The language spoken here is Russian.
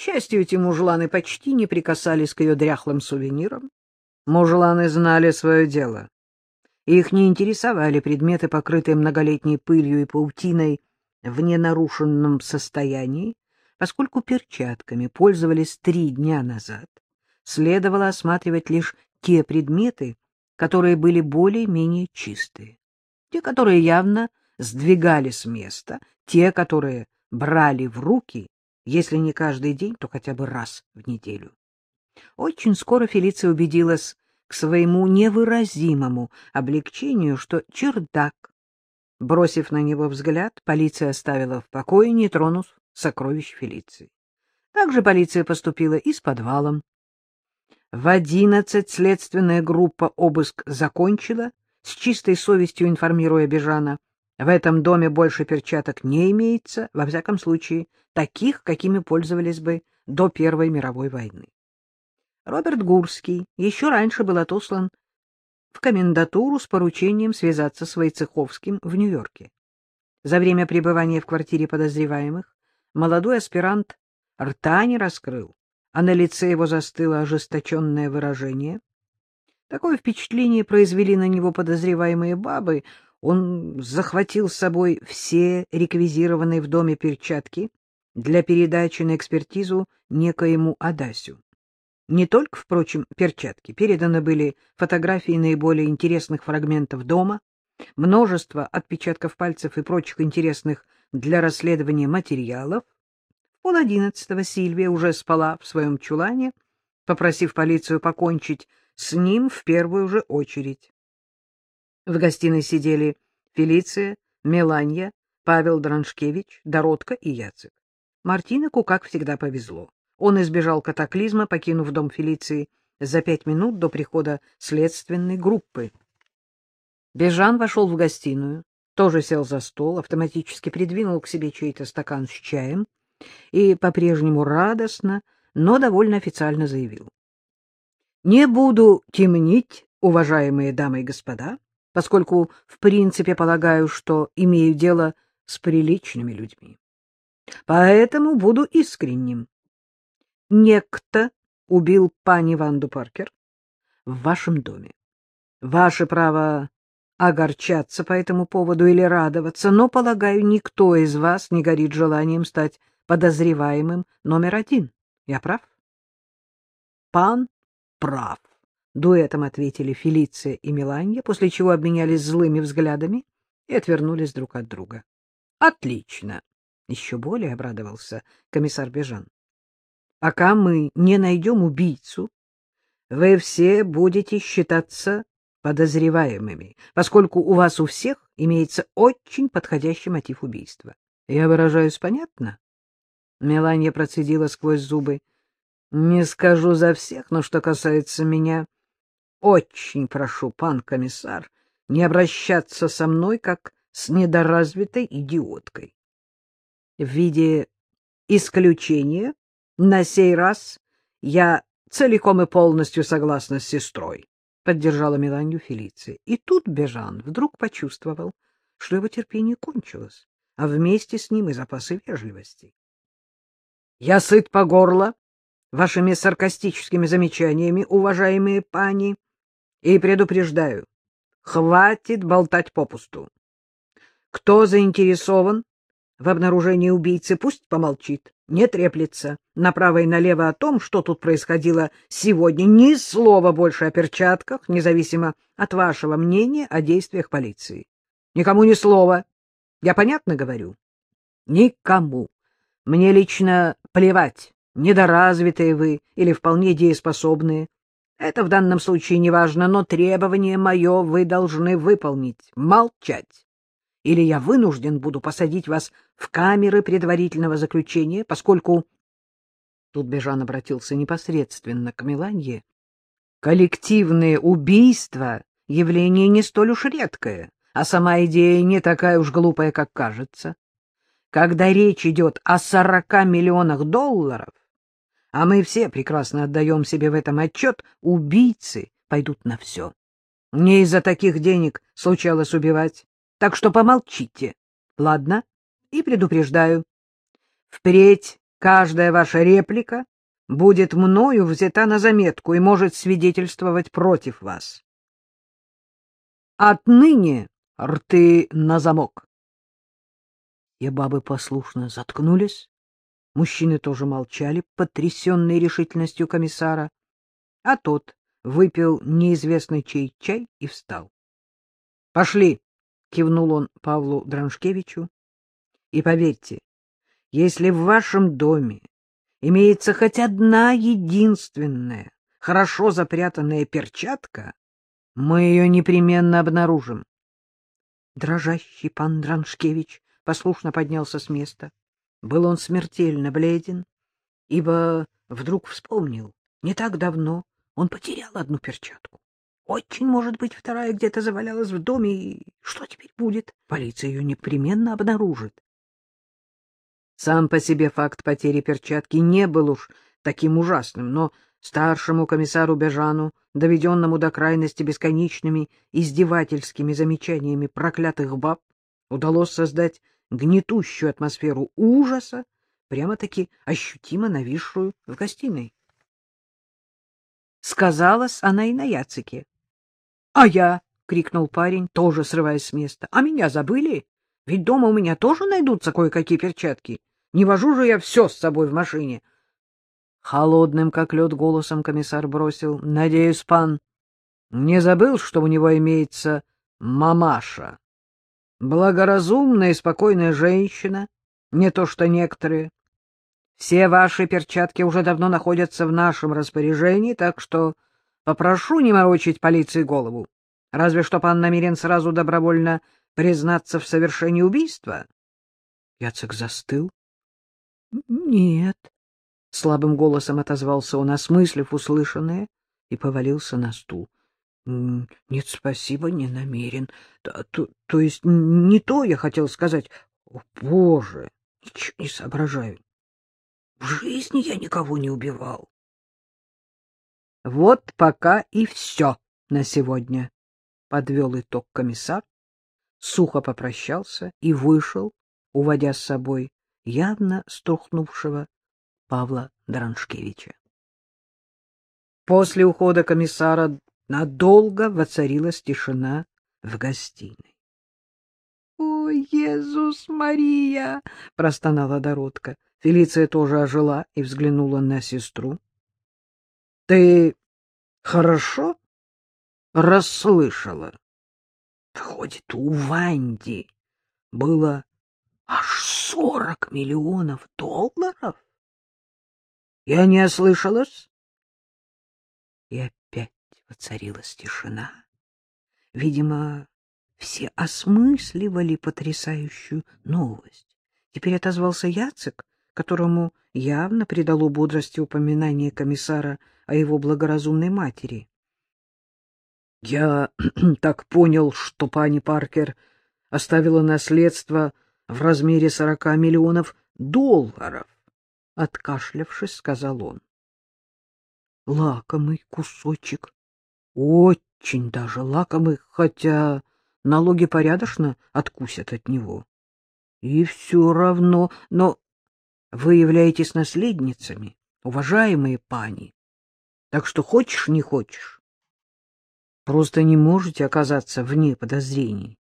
счастью, эти мужланы почти не прикасались к ее дряхлым сувенирам. Мужланы знали свое дело. Их не интересовали предметы, покрытые многолетней пылью и паутиной в ненарушенном состоянии, поскольку перчатками пользовались три дня назад. Следовало осматривать лишь те предметы, которые были более-менее чистые, те, которые явно сдвигали с места, те, которые брали в руки, если не каждый день, то хотя бы раз в неделю. Очень скоро Фелиция убедилась к своему невыразимому облегчению, что чердак, бросив на него взгляд, полиция оставила в покое, не тронув сокровищ Фелиции. Также полиция поступила и с подвалом. В одиннадцать следственная группа обыск закончила, с чистой совестью информируя Бежана — в этом доме больше перчаток не имеется, во всяком случае, таких, какими пользовались бы до Первой мировой войны. Роберт Гурский еще раньше был отослан в комендатуру с поручением связаться с Войцеховским в Нью-Йорке. За время пребывания в квартире подозреваемых молодой аспирант рта не раскрыл, а на лице его застыло ожесточенное выражение. Такое впечатление произвели на него подозреваемые бабы — он захватил с собой все реквизированные в доме перчатки для передачи на экспертизу некоему Адасю. Не только, впрочем, перчатки. Переданы были фотографии наиболее интересных фрагментов дома, множество отпечатков пальцев и прочих интересных для расследования материалов. В пол одиннадцатого Сильвия уже спала в своем чулане, попросив полицию покончить с ним в первую же очередь. В гостиной сидели Фелиция, Меланья, Павел Драншкевич, Доротка и Яцек. Мартинику, как всегда, повезло. Он избежал катаклизма, покинув дом Фелиции за пять минут до прихода следственной группы. Бежан вошел в гостиную, тоже сел за стол, автоматически придвинул к себе чей-то стакан с чаем и по-прежнему радостно, но довольно официально заявил. — Не буду темнить, уважаемые дамы и господа, поскольку в принципе полагаю, что имею дело с приличными людьми. Поэтому буду искренним. Некто убил пани Ванду Паркер в вашем доме. Ваше право огорчаться по этому поводу или радоваться, но, полагаю, никто из вас не горит желанием стать подозреваемым номер один. Я прав? Пан прав. Дуэтом ответили Фелиция и Миланья, после чего обменялись злыми взглядами и отвернулись друг от друга. — Отлично! — еще более обрадовался комиссар Бежан. — Пока мы не найдем убийцу, вы все будете считаться подозреваемыми, поскольку у вас у всех имеется очень подходящий мотив убийства. Я выражаюсь понятно? Меланья процедила сквозь зубы. — Не скажу за всех, но что касается меня, очень прошу, пан комиссар, не обращаться со мной, как с недоразвитой идиоткой. В виде исключения на сей раз я целиком и полностью согласна с сестрой, — поддержала Меланью Фелиция. И тут Бежан вдруг почувствовал, что его терпение кончилось, а вместе с ним и запасы вежливости. — Я сыт по горло вашими саркастическими замечаниями, уважаемые пани, — и предупреждаю, хватит болтать попусту. Кто заинтересован в обнаружении убийцы, пусть помолчит, не треплется направо и налево о том, что тут происходило сегодня. Ни слова больше о перчатках, независимо от вашего мнения о действиях полиции. Никому ни слова. Я понятно говорю? Никому. Мне лично плевать, недоразвитые вы или вполне дееспособные. Это в данном случае не важно, но требование мое вы должны выполнить. Молчать. Или я вынужден буду посадить вас в камеры предварительного заключения, поскольку... Тут Бежан обратился непосредственно к Меланье. Коллективные убийства — явление не столь уж редкое, а сама идея не такая уж глупая, как кажется. Когда речь идет о сорока миллионах долларов, а мы все прекрасно отдаем себе в этом отчет, убийцы пойдут на все. Не из-за таких денег случалось убивать, так что помолчите, ладно? И предупреждаю, впредь Каждая ваша реплика будет мною взята на заметку и может свидетельствовать против вас. Отныне рты на замок. И бабы послушно заткнулись. Мужчины тоже молчали, потрясенные решительностью комиссара, а тот выпил неизвестный чей чай и встал. — Пошли! — кивнул он Павлу Драншкевичу. — И поверьте, если в вашем доме имеется хоть одна единственная, хорошо запрятанная перчатка, мы ее непременно обнаружим. Дрожащий пан Драншкевич послушно поднялся с места. Был он смертельно бледен, ибо вдруг вспомнил, не так давно он потерял одну перчатку. Очень, может быть, вторая где-то завалялась в доме, и что теперь будет? Полиция ее непременно обнаружит. Сам по себе факт потери перчатки не был уж таким ужасным, но старшему комиссару Бежану, доведенному до крайности бесконечными издевательскими замечаниями проклятых баб, удалось создать гнетущую атмосферу ужаса, прямо-таки ощутимо нависшую в гостиной. Сказалась она и на Яцике. — А я! — крикнул парень, тоже срываясь с места. — А меня забыли? Ведь дома у меня тоже найдутся кое-какие перчатки. Не вожу же я все с собой в машине. Холодным, как лед, голосом комиссар бросил. — Надеюсь, пан не забыл, что у него имеется мамаша. Благоразумная и спокойная женщина, не то что некоторые. Все ваши перчатки уже давно находятся в нашем распоряжении, так что попрошу не морочить полиции голову. Разве что пан намерен сразу добровольно признаться в совершении убийства. Яцек застыл, — Нет, — слабым голосом отозвался он, осмыслив услышанное, и повалился на стул. — Нет, спасибо, не намерен. То, то, то есть не то я хотел сказать. О, Боже, ничего не соображаю. В жизни я никого не убивал. — Вот пока и все на сегодня, — подвел итог комиссар, сухо попрощался и вышел, уводя с собой явно струхнувшего Павла Драншкевича. После ухода комиссара надолго воцарилась тишина в гостиной. — О, Иисус Мария! — простонала Доротка. Фелиция тоже ожила и взглянула на сестру. — Ты хорошо расслышала? Выходит, у Ванди было Аж сорок миллионов долларов? Я не ослышалась? И опять воцарилась тишина. Видимо, все осмысливали потрясающую новость. Теперь отозвался Яцек, которому явно придало бодрости упоминание комиссара о его благоразумной матери. — Я так понял, что пани Паркер оставила наследство в размере сорока миллионов долларов, — откашлявшись, сказал он. — Лакомый кусочек, очень даже лакомый, хотя налоги порядочно откусят от него. И все равно, но вы являетесь наследницами, уважаемые пани, так что хочешь, не хочешь, просто не можете оказаться вне подозрений.